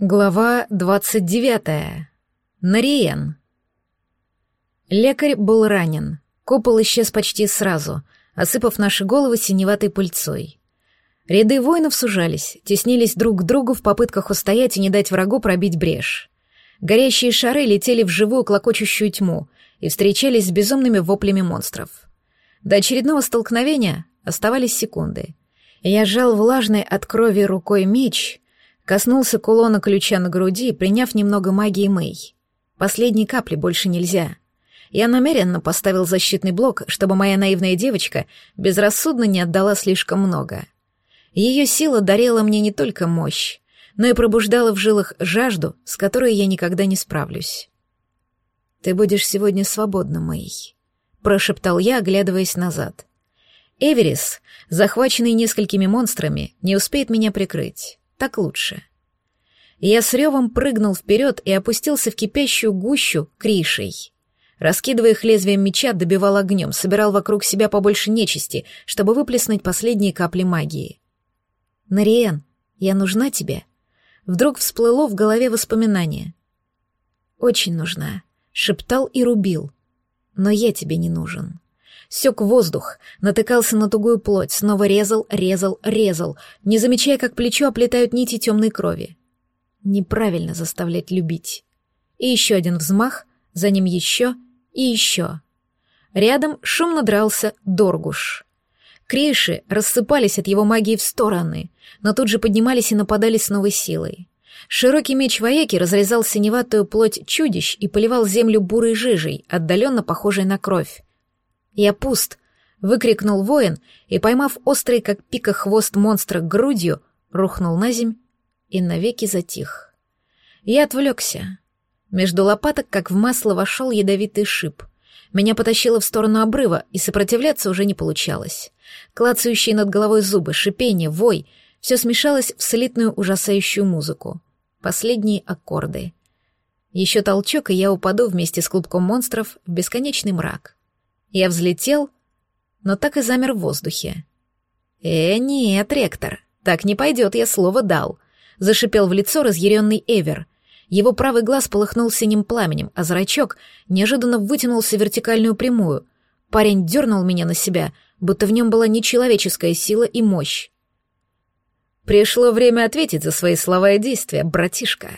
Глава двадцать девятая. Нариен. Лекарь был ранен. Купол исчез почти сразу, осыпав наши головы синеватой пыльцой. Ряды воинов сужались, теснились друг к другу в попытках устоять и не дать врагу пробить брешь. Горящие шары летели в живую клокочущую тьму и встречались с безумными воплями монстров. До очередного столкновения оставались секунды. Я сжал влажный от крови рукой меч — Коснулся кулона ключа на груди, приняв немного магии Мэй. Последней капли больше нельзя. Я намеренно поставил защитный блок, чтобы моя наивная девочка безрассудно не отдала слишком много. Ее сила дарила мне не только мощь, но и пробуждала в жилах жажду, с которой я никогда не справлюсь. «Ты будешь сегодня свободна, Мэй», — прошептал я, оглядываясь назад. «Эверис, захваченный несколькими монстрами, не успеет меня прикрыть. Так лучше. Я с ревом прыгнул вперед и опустился в кипящую гущу кришей. Раскидывая их лезвием меча, добивал огнем, собирал вокруг себя побольше нечисти, чтобы выплеснуть последние капли магии. «Нариен, я нужна тебе?» Вдруг всплыло в голове воспоминание. «Очень нужна», — шептал и рубил. «Но я тебе не нужен». Сёк воздух, натыкался на тугую плоть, снова резал, резал, резал, не замечая, как плечо оплетают нити темной крови. Неправильно заставлять любить. И еще один взмах, за ним еще и еще. Рядом шумно дрался Доргуш. Крейши рассыпались от его магии в стороны, но тут же поднимались и нападали с новой силой. Широкий меч вояки разрезал синеватую плоть чудищ и поливал землю бурой жижей, отдаленно похожей на кровь. «Я пуст!» — выкрикнул воин и, поймав острый, как пика, хвост монстра грудью, рухнул на земь и навеки затих. Я отвлекся. Между лопаток, как в масло, вошел ядовитый шип. Меня потащило в сторону обрыва, и сопротивляться уже не получалось. Клацающие над головой зубы, шипение, вой — все смешалось в слитную ужасающую музыку. Последние аккорды. Еще толчок, и я упаду вместе с клубком монстров в бесконечный мрак. Я взлетел, но так и замер в воздухе. «Э, нет, ректор, так не пойдет, я слово дал», — зашипел в лицо разъяренный Эвер. Его правый глаз полыхнул синим пламенем, а зрачок неожиданно вытянулся в вертикальную прямую. Парень дернул меня на себя, будто в нем была нечеловеческая сила и мощь. «Пришло время ответить за свои слова и действия, братишка».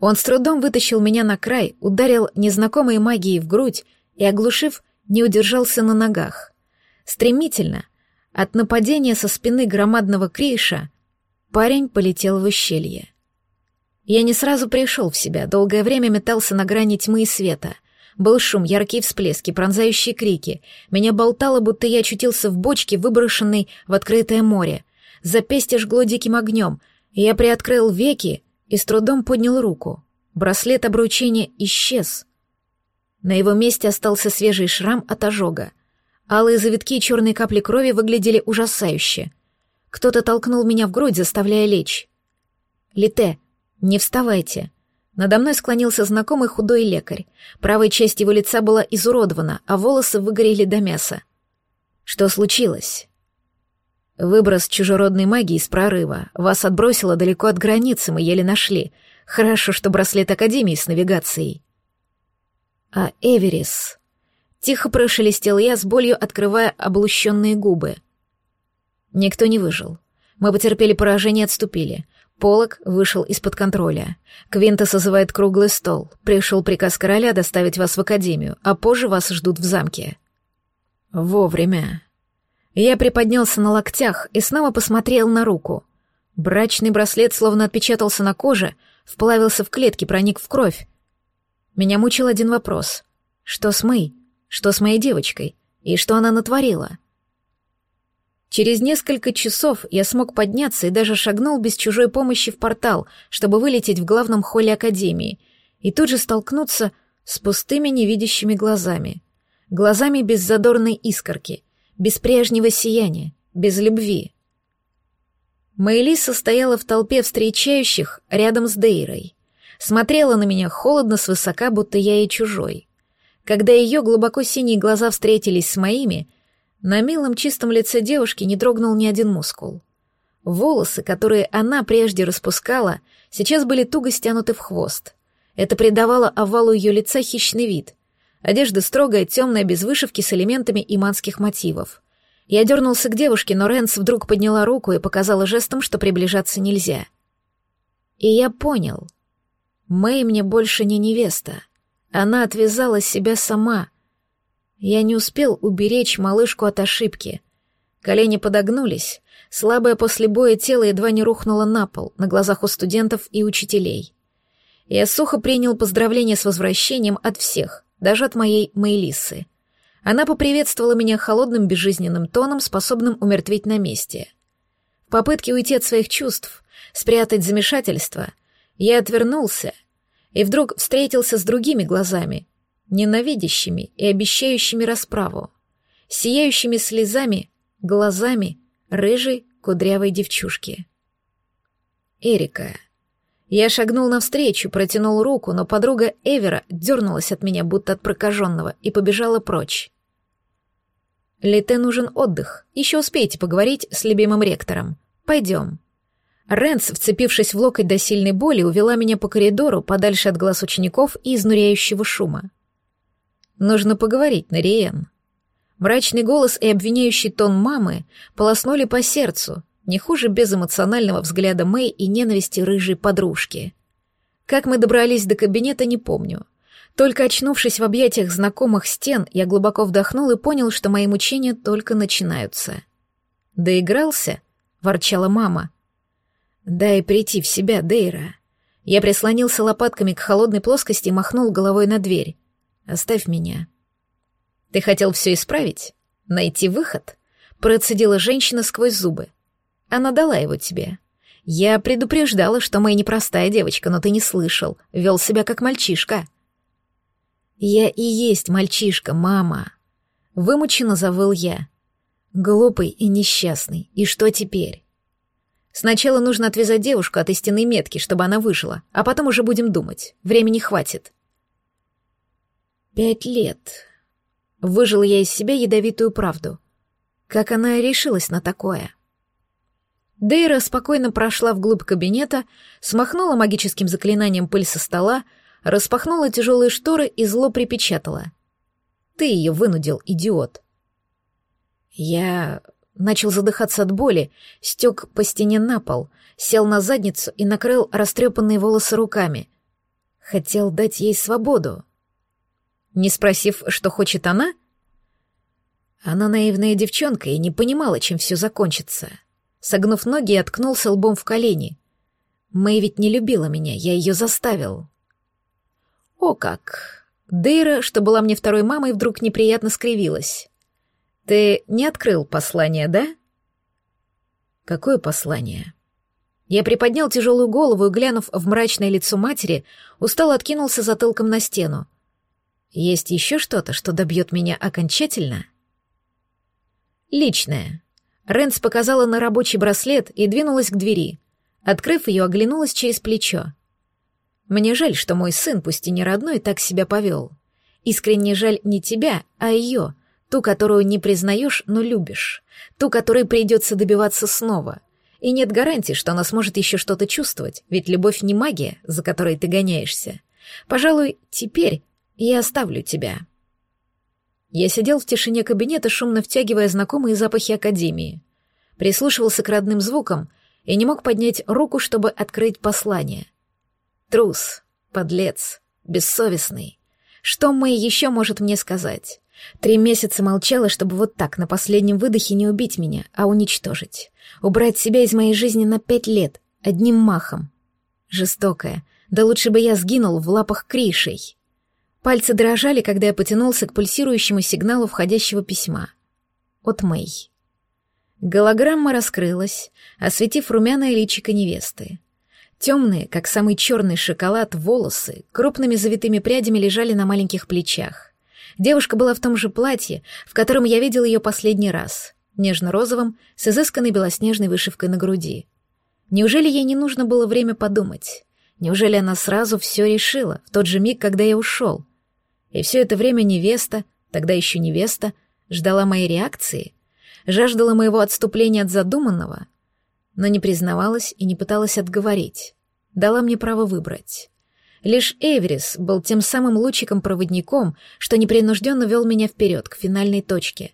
Он с трудом вытащил меня на край, ударил незнакомой магией в грудь и, оглушив, не удержался на ногах. Стремительно, от нападения со спины громадного крейша, парень полетел в ущелье. Я не сразу пришел в себя, долгое время метался на грани тьмы и света. Был шум, яркие всплески, пронзающие крики. Меня болтало, будто я очутился в бочке, выброшенной в открытое море. Запястье жгло диким огнем, я приоткрыл веки и с трудом поднял руку. Браслет обручения исчез — на его месте остался свежий шрам от ожога. Алые завитки и черные капли крови выглядели ужасающе. Кто-то толкнул меня в грудь, заставляя лечь. «Лите, не вставайте!» Надо мной склонился знакомый худой лекарь. Правая часть его лица была изуродована, а волосы выгорели до мяса. Что случилось? Выброс чужеродной магии из прорыва. Вас отбросило далеко от границы, мы еле нашли. Хорошо, что браслет Академии с навигацией а Эверис. Тихо прошелестел я, с болью открывая облущенные губы. Никто не выжил. Мы потерпели поражение и отступили. Полок вышел из-под контроля. Квинта созывает круглый стол. Пришел приказ короля доставить вас в академию, а позже вас ждут в замке. Вовремя. Я приподнялся на локтях и снова посмотрел на руку. Брачный браслет словно отпечатался на коже, вплавился в клетки, проник в кровь. Меня мучил один вопрос. Что с Мэй? Что с моей девочкой? И что она натворила? Через несколько часов я смог подняться и даже шагнул без чужой помощи в портал, чтобы вылететь в главном холле Академии, и тут же столкнуться с пустыми невидящими глазами. Глазами без задорной искорки, без прежнего сияния, без любви. Мэйлиса стояла в толпе встречающих рядом с Дейрой смотрела на меня холодно свысока, будто я ей чужой. Когда ее глубоко синие глаза встретились с моими, на милом чистом лице девушки не дрогнул ни один мускул. Волосы, которые она прежде распускала, сейчас были туго стянуты в хвост. Это придавало овалу ее лица хищный вид. Одежда строгая, темная, без вышивки с элементами иманских мотивов. Я дернулся к девушке, но Рэнс вдруг подняла руку и показала жестом, что приближаться нельзя. И я понял. Мэй мне больше не невеста. Она отвязала себя сама. Я не успел уберечь малышку от ошибки. Колени подогнулись, слабое после боя тело едва не рухнуло на пол, на глазах у студентов и учителей. Я сухо принял поздравления с возвращением от всех, даже от моей Мейлисы. Она поприветствовала меня холодным безжизненным тоном, способным умертвить на месте. В попытке уйти от своих чувств, спрятать замешательство, я отвернулся и вдруг встретился с другими глазами, ненавидящими и обещающими расправу, сияющими слезами, глазами рыжей кудрявой девчушки. Эрика. Я шагнул навстречу, протянул руку, но подруга Эвера дернулась от меня, будто от прокаженного, и побежала прочь. Лите нужен отдых. Еще успеете поговорить с любимым ректором. Пойдем. Рэнс, вцепившись в локоть до сильной боли, увела меня по коридору, подальше от глаз учеников и изнуряющего шума. Нужно поговорить, Нариен. Мрачный голос и обвиняющий тон мамы полоснули по сердцу, не хуже безэмоционального взгляда Мэй и ненависти рыжей подружки. Как мы добрались до кабинета, не помню. Только очнувшись в объятиях знакомых стен, я глубоко вдохнул и понял, что мои мучения только начинаются. «Доигрался?» — ворчала мама. «Дай прийти в себя, Дейра». Я прислонился лопатками к холодной плоскости и махнул головой на дверь. «Оставь меня». «Ты хотел все исправить? Найти выход?» — процедила женщина сквозь зубы. «Она дала его тебе. Я предупреждала, что Мэй непростая девочка, но ты не слышал, вел себя как мальчишка». «Я и есть мальчишка, мама!» Вымученно завыл я. Глупый и несчастный. И что теперь? Сначала нужно отвязать девушку от истинной метки, чтобы она выжила, а потом уже будем думать. Времени хватит. Пять лет. Выжила я из себя ядовитую правду. Как она решилась на такое? Дейра спокойно прошла вглубь кабинета, смахнула магическим заклинанием пыль со стола, распахнула тяжелые шторы и зло припечатала. «Ты ее вынудил, идиот!» Я начал задыхаться от боли, стек по стене на пол, сел на задницу и накрыл растрепанные волосы руками. Хотел дать ей свободу. Не спросив, что хочет она? Она наивная девчонка и не понимала, чем все закончится. Согнув ноги, откнулся лбом в колени. Мэй ведь не любила меня, я ее заставил. «О как!» Дейра, что была мне второй мамой, вдруг неприятно скривилась. «Ты не открыл послание, да?» «Какое послание?» Я приподнял тяжелую голову и, глянув в мрачное лицо матери, устало откинулся затылком на стену. «Есть еще что-то, что добьет меня окончательно?» «Личное». Рэнс показала на рабочий браслет и двинулась к двери. Открыв ее, оглянулась через плечо. Мне жаль, что мой сын, пусть и не родной, так себя повел. Искренне жаль не тебя, а ее, ту, которую не признаешь, но любишь, ту, которой придется добиваться снова. И нет гарантии, что она сможет еще что-то чувствовать, ведь любовь не магия, за которой ты гоняешься. Пожалуй, теперь я оставлю тебя. Я сидел в тишине кабинета, шумно втягивая знакомые запахи академии. Прислушивался к родным звукам и не мог поднять руку, чтобы открыть послание. Трус, подлец, бессовестный. Что Мэй еще может мне сказать? Три месяца молчала, чтобы вот так на последнем выдохе не убить меня, а уничтожить. Убрать себя из моей жизни на пять лет, одним махом. Жестокая. Да лучше бы я сгинул в лапах Кришей. Пальцы дрожали, когда я потянулся к пульсирующему сигналу входящего письма. От Мэй. Голограмма раскрылась, осветив румяное личико невесты. Темные, как самый черный шоколад, волосы крупными завитыми прядями лежали на маленьких плечах. Девушка была в том же платье, в котором я видел ее последний раз, нежно-розовым, с изысканной белоснежной вышивкой на груди. Неужели ей не нужно было время подумать? Неужели она сразу все решила, в тот же миг, когда я ушел? И все это время невеста, тогда еще невеста, ждала моей реакции, жаждала моего отступления от задуманного, но не признавалась и не пыталась отговорить. Дала мне право выбрать. Лишь Эверис был тем самым лучиком-проводником, что непринужденно вел меня вперед, к финальной точке,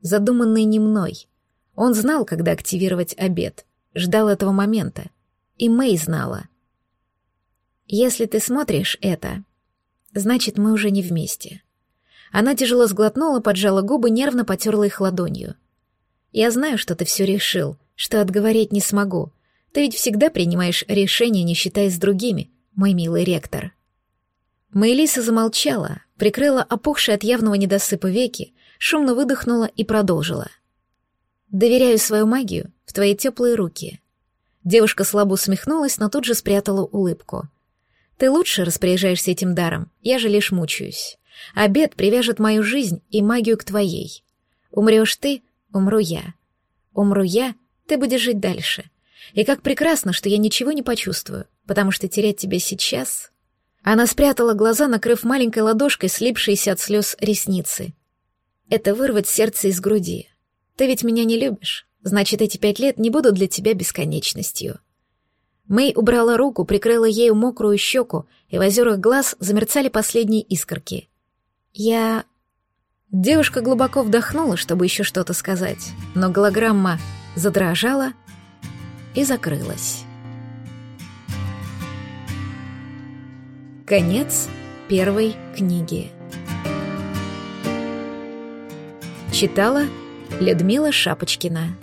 задуманной не мной. Он знал, когда активировать обед, ждал этого момента. И Мэй знала. «Если ты смотришь это, значит, мы уже не вместе». Она тяжело сглотнула, поджала губы, нервно потерла их ладонью. «Я знаю, что ты все решил, что отговорить не смогу. Ты ведь всегда принимаешь решения, не считаясь с другими, мой милый ректор». Мэйлиса замолчала, прикрыла опухшие от явного недосыпа веки, шумно выдохнула и продолжила. «Доверяю свою магию в твои теплые руки». Девушка слабо усмехнулась, но тут же спрятала улыбку. «Ты лучше распоряжаешься этим даром, я же лишь мучаюсь. Обед привяжет мою жизнь и магию к твоей. Умрешь ты, умру я. Умру я, ты будешь жить дальше. И как прекрасно, что я ничего не почувствую, потому что терять тебя сейчас... Она спрятала глаза, накрыв маленькой ладошкой слипшиеся от слез ресницы. Это вырвать сердце из груди. Ты ведь меня не любишь, значит, эти пять лет не будут для тебя бесконечностью. Мэй убрала руку, прикрыла ею мокрую щеку, и в озерах глаз замерцали последние искорки. Я... Девушка глубоко вдохнула, чтобы еще что-то сказать, но голограмма задрожала и закрылась. Конец первой книги. Читала Людмила Шапочкина.